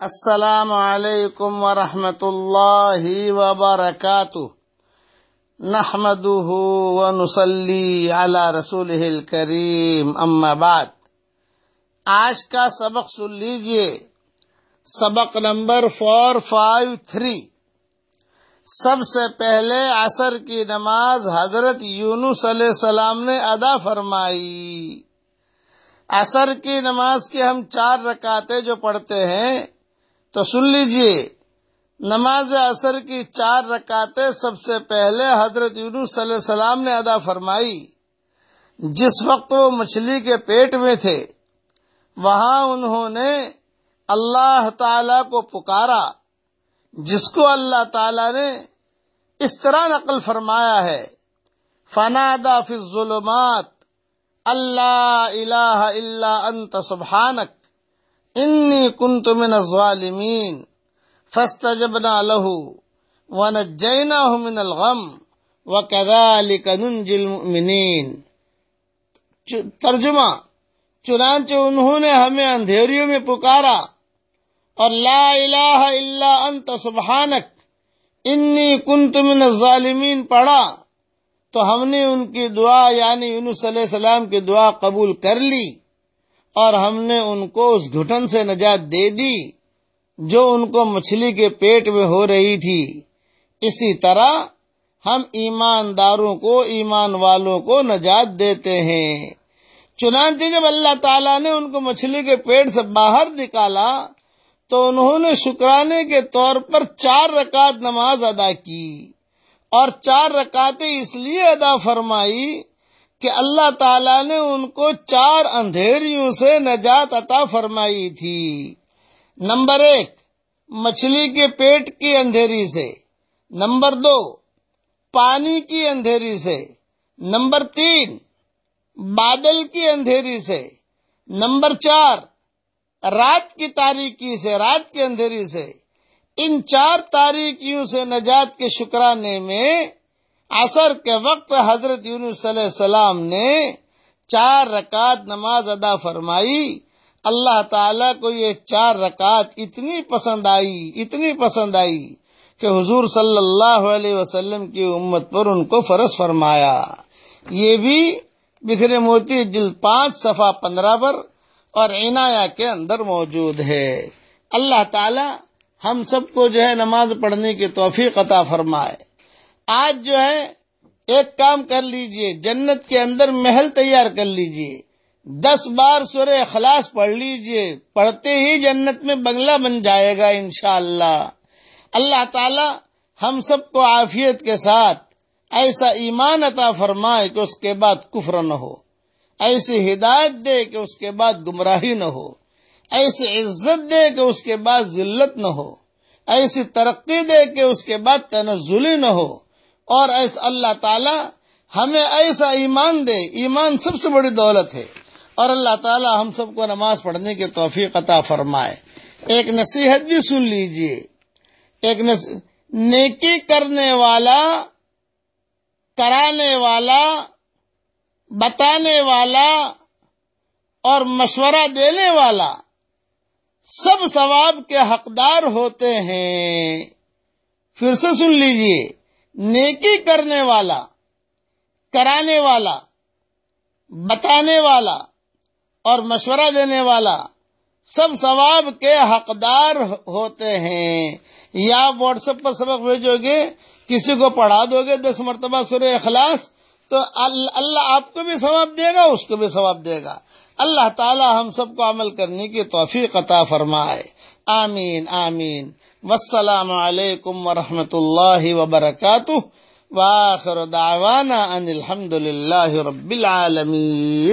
السلام علیکم ورحمۃ اللہ وبرکاتہ۔ نحمده ونصلي على رسوله الكريم اما بعد۔ آج کا سبق سن لیجیے۔ سبق نمبر فور فائیو تھری۔ سب سے پہلے عصر کی نماز حضرت یونس علیہ السلام نے ادا فرمائی۔ عصر کی نماز کے ہم چار رکعتیں جو پڑھتے ہیں تو سن لیجیے، نماز اثر کی چار رکعتیں سب سے پہلے حضرت یونس صلی اللہ علیہ السلام نے ادا فرمائی۔ جس وقت وہ مچھلی کے پیٹ میں تھے، وہاں انہوں نے اللہ تعالی کو پکارا، جس کو اللہ تعالی نے اس طرح نقل فرمایا ہے۔ فنادا فی الظلمات اللہ الہ الا انت سبحانک انی کنت من الظالمین فاستجبنا له ونجيناه من الغم وكذلك ننجي المؤمنين ترجمہ چنانچہ انہوں نے ہمیں اندھیریوں میں پکارا اور لا الہ الا انت سبحانک، انی کنت من الظالمین پڑھا تو ہم نے ان کی دعا یعنی یونس علیہ السلام کی دعا قبول کر لی۔ اور ہم نے ان کو اس گھٹن سے نجات دے دی جو ان کو مچھلی کے پیٹ میں ہو رہی تھی۔ اسی طرح ہم ایمانداروں کو، ایمان والوں کو نجات دیتے ہیں۔ چنانچہ جب اللہ تعالیٰ نے ان کو مچھلی کے پیٹ سے باہر نکالا تو انہوں نے شکرانے کے طور پر چار رکعت نماز ادا کی اور چار رکعتیں اس لیے ادا فرمائی کہ اللہ تعالیٰ نے ان کو چار اندھیریوں سے نجات عطا فرمائی تھی۔ نمبر ایک، مچھلی کے پیٹ کی اندھیری سے۔ نمبر دو، پانی کی اندھیری سے۔ نمبر تین، بادل کی اندھیری سے۔ نمبر چار، رات کی تاریکی سے، رات کی اندھیری سے۔ ان چار تاریکیوں سے نجات کے شکرانے میں عصر کے وقت حضرت یونس صلی علیہ السلام نے چار رکعت نماز ادا فرمائی۔ اللہ تعالی کو یہ چار رکعت اتنی پسند آئی، اتنی پسند آئی کہ حضور صلی اللہ علیہ وسلم کی امت پر ان کو فرض فرمایا۔ یہ بھی بکھرے موتی جلد پانچ، صفحہ پندرہ پر اور عنایا کے اندر موجود ہے۔ اللہ تعالی ہم سب کو جو ہے نماز پڑھنے کی توفیق عطا فرمائے۔ آج جو ہے، ایک کام کر لیجیے، جنت کے اندر محل تیار کر لیجیے۔ دس بار سورہ اخلاص پڑھ لیجیے۔ پڑھتے ہی جنت میں بنگلہ بن جائے گا انشاءاللہ۔ اللہ اللہ تعالی ہم سب کو عافیت کے ساتھ ایسا ایمان عطا فرمائے کہ اس کے بعد کفر نہ ہو۔ ایسی ہدایت دے کہ اس کے بعد گمراہی نہ ہو۔ ایسی عزت دے کہ اس کے بعد ذلت نہ ہو۔ ایسی ترقی دے کہ اس کے بعد تنزلی نہ ہو۔ اور ایسا اللہ تعالی ہمیں ایسا ایمان دے، ایمان سب سے بڑی دولت ہے۔ اور اللہ تعالی ہم سب کو نماز پڑھنے کی توفیق عطا فرمائے۔ ایک نصیحت بھی سن لیجیے۔ ایک نیکی کرنے والا، کرانے والا، بتانے والا اور مشورہ دینے والا سب ثواب کے حقدار ہوتے ہیں۔ پھر سے سن لیجیے۔ نیکی کرنے والا، کرانے والا، بتانے والا اور مشورہ دینے والا سب ثواب کے حقدار ہوتے ہیں۔ یا واٹس ایپ پر سبق بھیجو گے، کسی کو پڑھا دو گے دس مرتبہ سورہ اخلاص، تو اللہ آپ کو بھی ثواب دے گا، اس کو بھی ثواب دے گا۔ اللہ تعالی ہم سب کو عمل کرنے کی توفیق عطا فرمائے۔ آمین آمین۔ والسلام علیکم ورحمۃ اللہ وبرکاتہ. واخر دعوانا ان الحمد للہ رب العالمین.